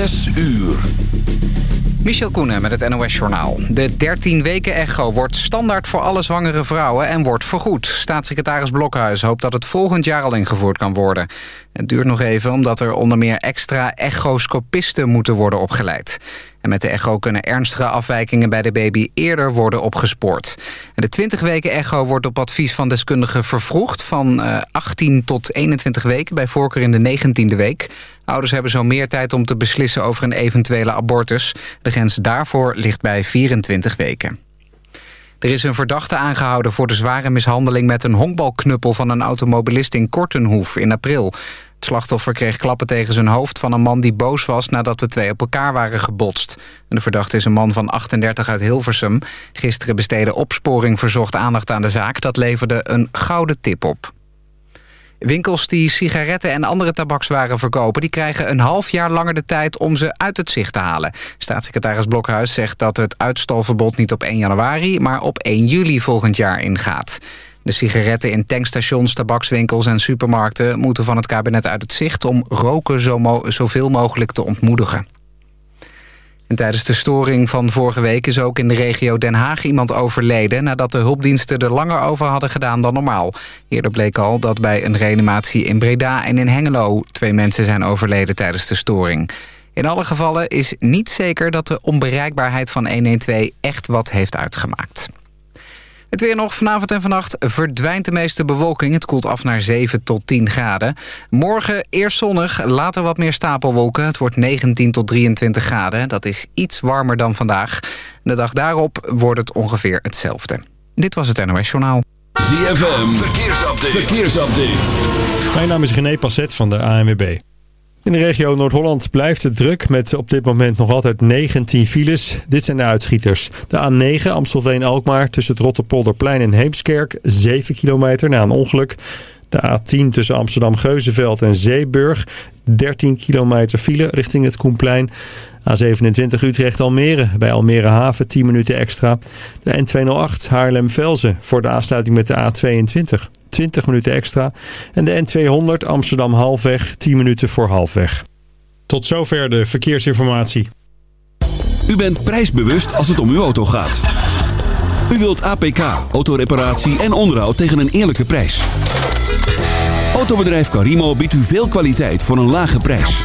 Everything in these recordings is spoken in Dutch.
Zes uur. Michel Koenen met het NOS-journaal. De 13-weken-echo wordt standaard voor alle zwangere vrouwen en wordt vergoed. Staatssecretaris Blokhuis hoopt dat het volgend jaar al ingevoerd kan worden. Het duurt nog even omdat er onder meer extra echoscopisten moeten worden opgeleid. En met de echo kunnen ernstige afwijkingen bij de baby eerder worden opgespoord. En de 20 weken echo wordt op advies van deskundigen vervroegd... van 18 eh, tot 21 weken, bij voorkeur in de 19e week. Ouders hebben zo meer tijd om te beslissen over een eventuele abortus. De grens daarvoor ligt bij 24 weken. Er is een verdachte aangehouden voor de zware mishandeling met een honkbalknuppel van een automobilist in Kortenhoef in april. Het slachtoffer kreeg klappen tegen zijn hoofd van een man die boos was nadat de twee op elkaar waren gebotst. de verdachte is een man van 38 uit Hilversum. Gisteren besteedde opsporing verzocht aandacht aan de zaak. Dat leverde een gouden tip op. Winkels die sigaretten en andere tabakswaren verkopen... die krijgen een half jaar langer de tijd om ze uit het zicht te halen. Staatssecretaris Blokhuis zegt dat het uitstalverbod niet op 1 januari... maar op 1 juli volgend jaar ingaat. De sigaretten in tankstations, tabakswinkels en supermarkten... moeten van het kabinet uit het zicht om roken zo zoveel mogelijk te ontmoedigen. En tijdens de storing van vorige week is ook in de regio Den Haag iemand overleden... nadat de hulpdiensten er langer over hadden gedaan dan normaal. Eerder bleek al dat bij een reanimatie in Breda en in Hengelo... twee mensen zijn overleden tijdens de storing. In alle gevallen is niet zeker dat de onbereikbaarheid van 112 echt wat heeft uitgemaakt. Het weer nog. Vanavond en vannacht verdwijnt de meeste bewolking. Het koelt af naar 7 tot 10 graden. Morgen eerst zonnig, later wat meer stapelwolken. Het wordt 19 tot 23 graden. Dat is iets warmer dan vandaag. De dag daarop wordt het ongeveer hetzelfde. Dit was het NOS Journaal. ZFM, verkeersupdate. verkeersupdate. Mijn naam is René Passet van de ANWB. In de regio Noord-Holland blijft het druk met op dit moment nog altijd 19 files. Dit zijn de uitschieters. De A9 Amstelveen-Alkmaar tussen het Rotterpolderplein en Heemskerk 7 kilometer na een ongeluk. De A10 tussen Amsterdam-Geuzenveld en Zeeburg 13 kilometer file richting het Koenplein. A27 Utrecht-Almere bij Almere Haven 10 minuten extra. De N208 Haarlem-Velzen voor de aansluiting met de A22. 20 minuten extra. En de N200 Amsterdam halfweg 10 minuten voor halfweg. Tot zover de verkeersinformatie. U bent prijsbewust als het om uw auto gaat. U wilt APK, autoreparatie en onderhoud tegen een eerlijke prijs. Autobedrijf Carimo biedt u veel kwaliteit voor een lage prijs.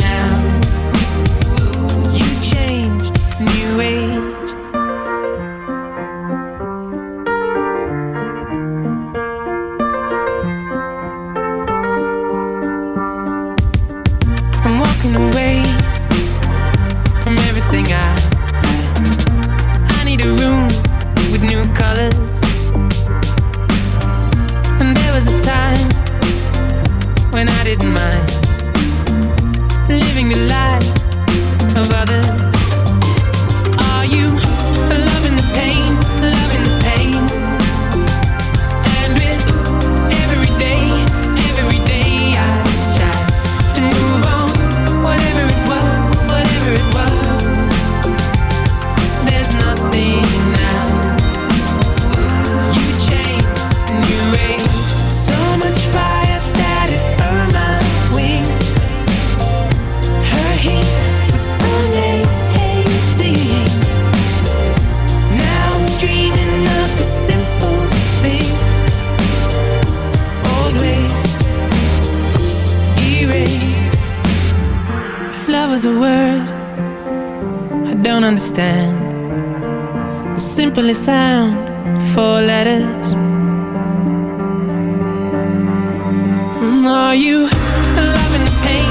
understand The simplest sound Four letters Are you loving the pain?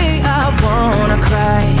wanna cry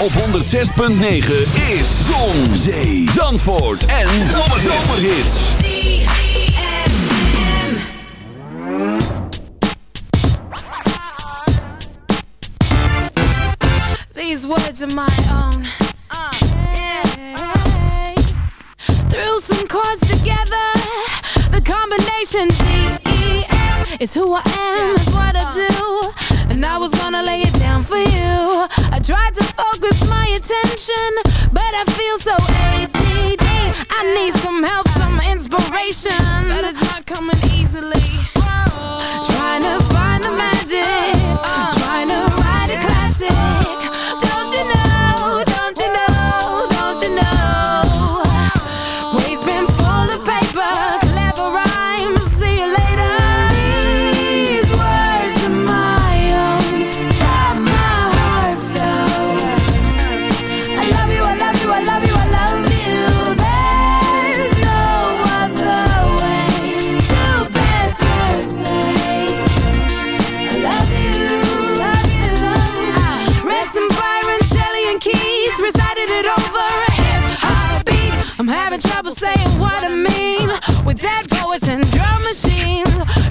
op 106.9 is Zon, Zee, Zandvoort en Zomerhits. These words are my own. Uh, yeah. Threw some chords together. The combination D-E-F is who I am, is what I do. And I was gonna lay it down for you. Tried to focus my attention, but I feel so ADD. I need some help, some inspiration. That is not coming easily. Whoa. Trying to find the magic. Uh, trying to machine.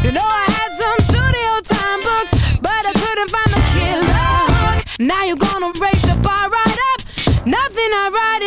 You know I had some studio time booked, but I couldn't find the killer hook. Now you're gonna break the bar right up. Nothing I write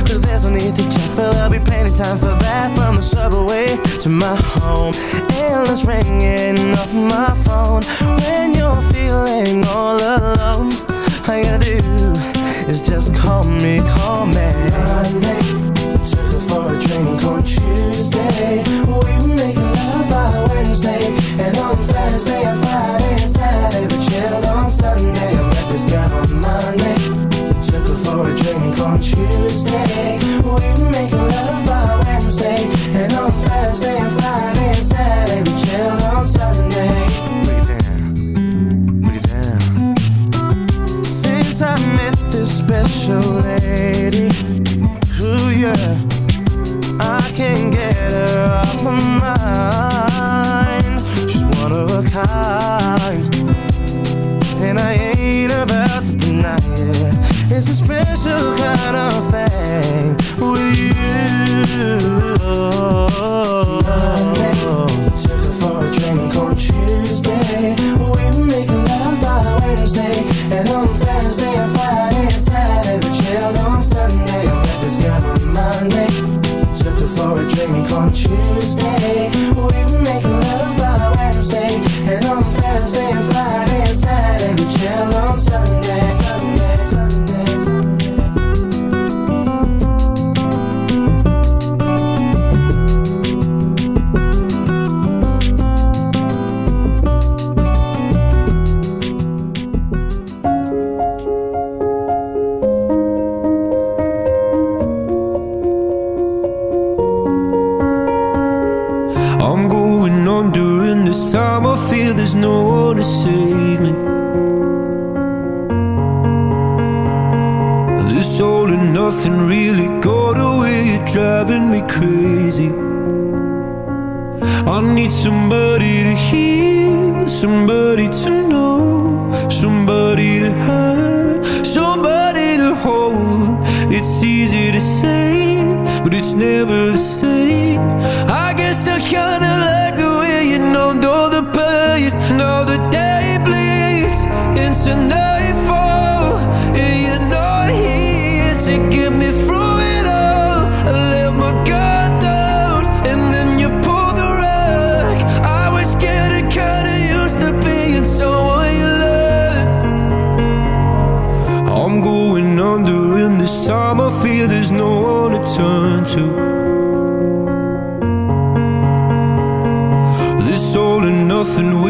cause there's no need to check But there'll be plenty time for that. From the subway to my home Endless ringing off my phone. When you're feeling all alone All you gotta do is just call me, call me. Monday, took her for a drink on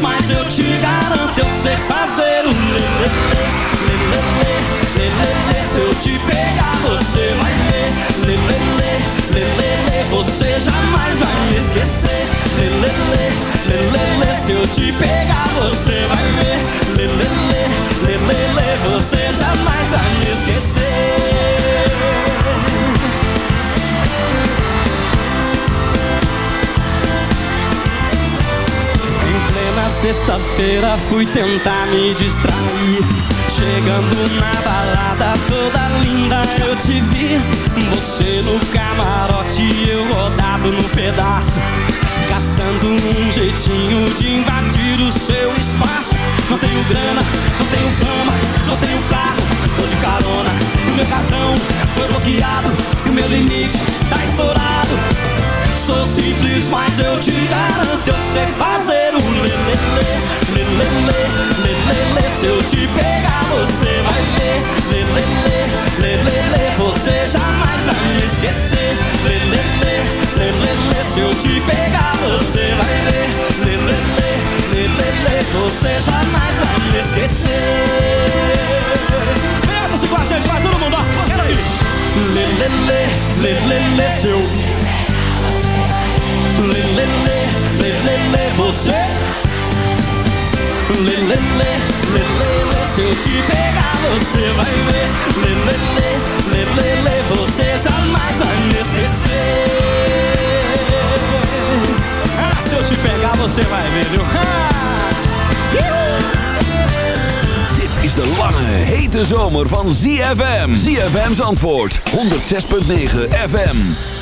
mas eu te garanto, eu sei fazer o lelê, lelê, lelê, se eu te pegar você vai ver, lelê, lelê, você jamais vai me esquecer, lelê, lelê, se eu te pegar você vai ver, lelê, sexta-feira fui tentar me distrair. Chegando na balada toda linda eu te vi. Você no camarote e eu rodado no pedaço. Caçando um jeitinho de invadir o seu espaço. Não tenho grana, não tenho fama, não tenho carro, tô de carona. O meu cartão foi bloqueado e o meu limite tá estourado. Sou simples, mas eu te garanto, eu sei fazer o lelele, lelele, lelele. Se eu te pegar, você vai ver, lelele, lelele. Você jamais vai me esquecer, lelele, lelele. Se eu te pegar, você vai ver, lelele, lelele. Você jamais vai me esquecer. Vem, com a gente, vai todo mundo, ó. Lelele, lelele, seu Lelele, lelele, você Lelele, lelele, se eu te pegar você vai ver Lelele, lelele, você jamais vai me esquecer Ah, se eu te pegar você vai ver, viu? Dit is de lange, hete zomer van ZFM. ZFM's antwoord, 106.9 FM.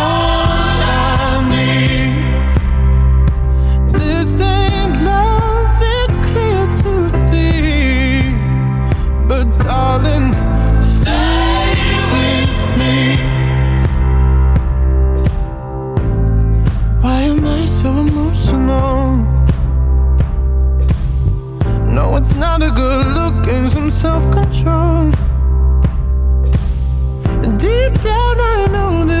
not a good look and some self control. Deep down, I know this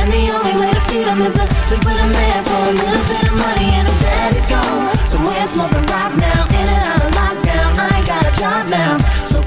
And the only way to feed him is to sleep with a man For a little bit of money and his daddy's gone. Somewhere smoking rock now In and out of lockdown. I ain't got a job now. So